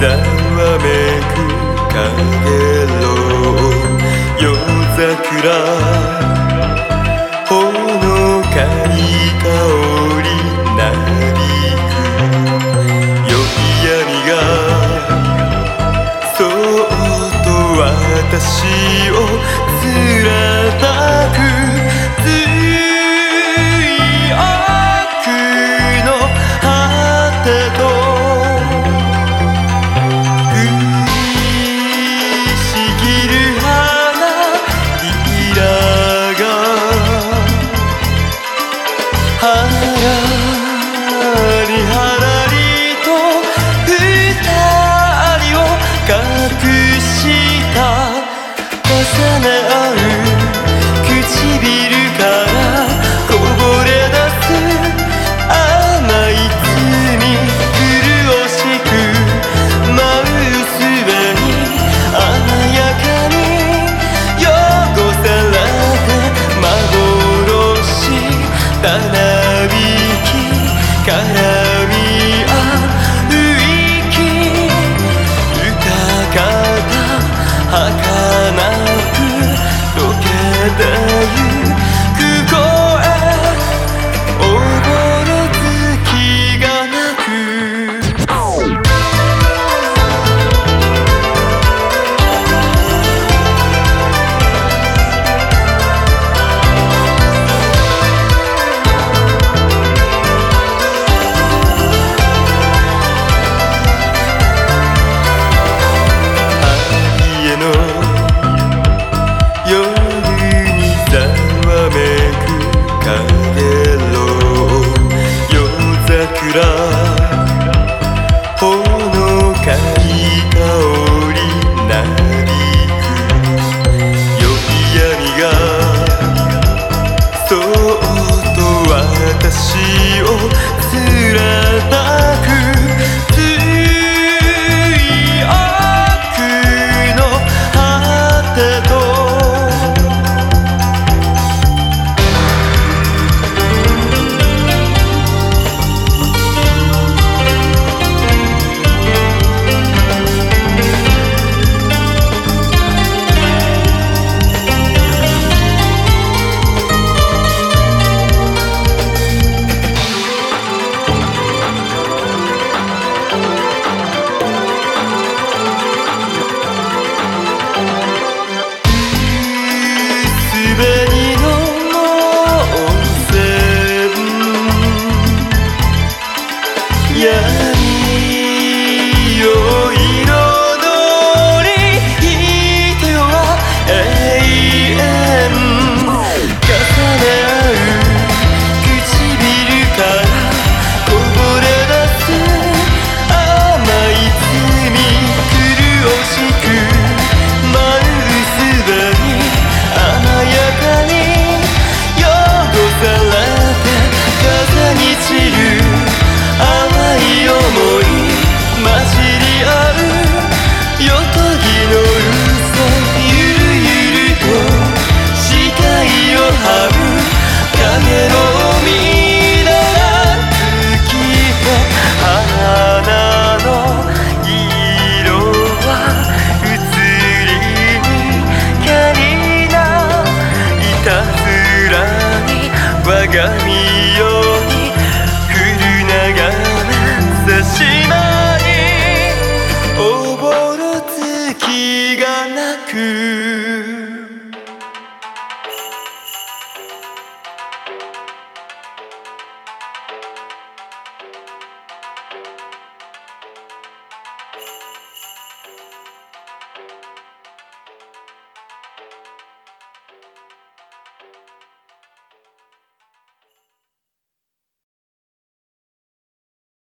ざわめくかのろ。う夜桜。ほのかに香り。なびく。夜闇が。そっと私を貫く。Listen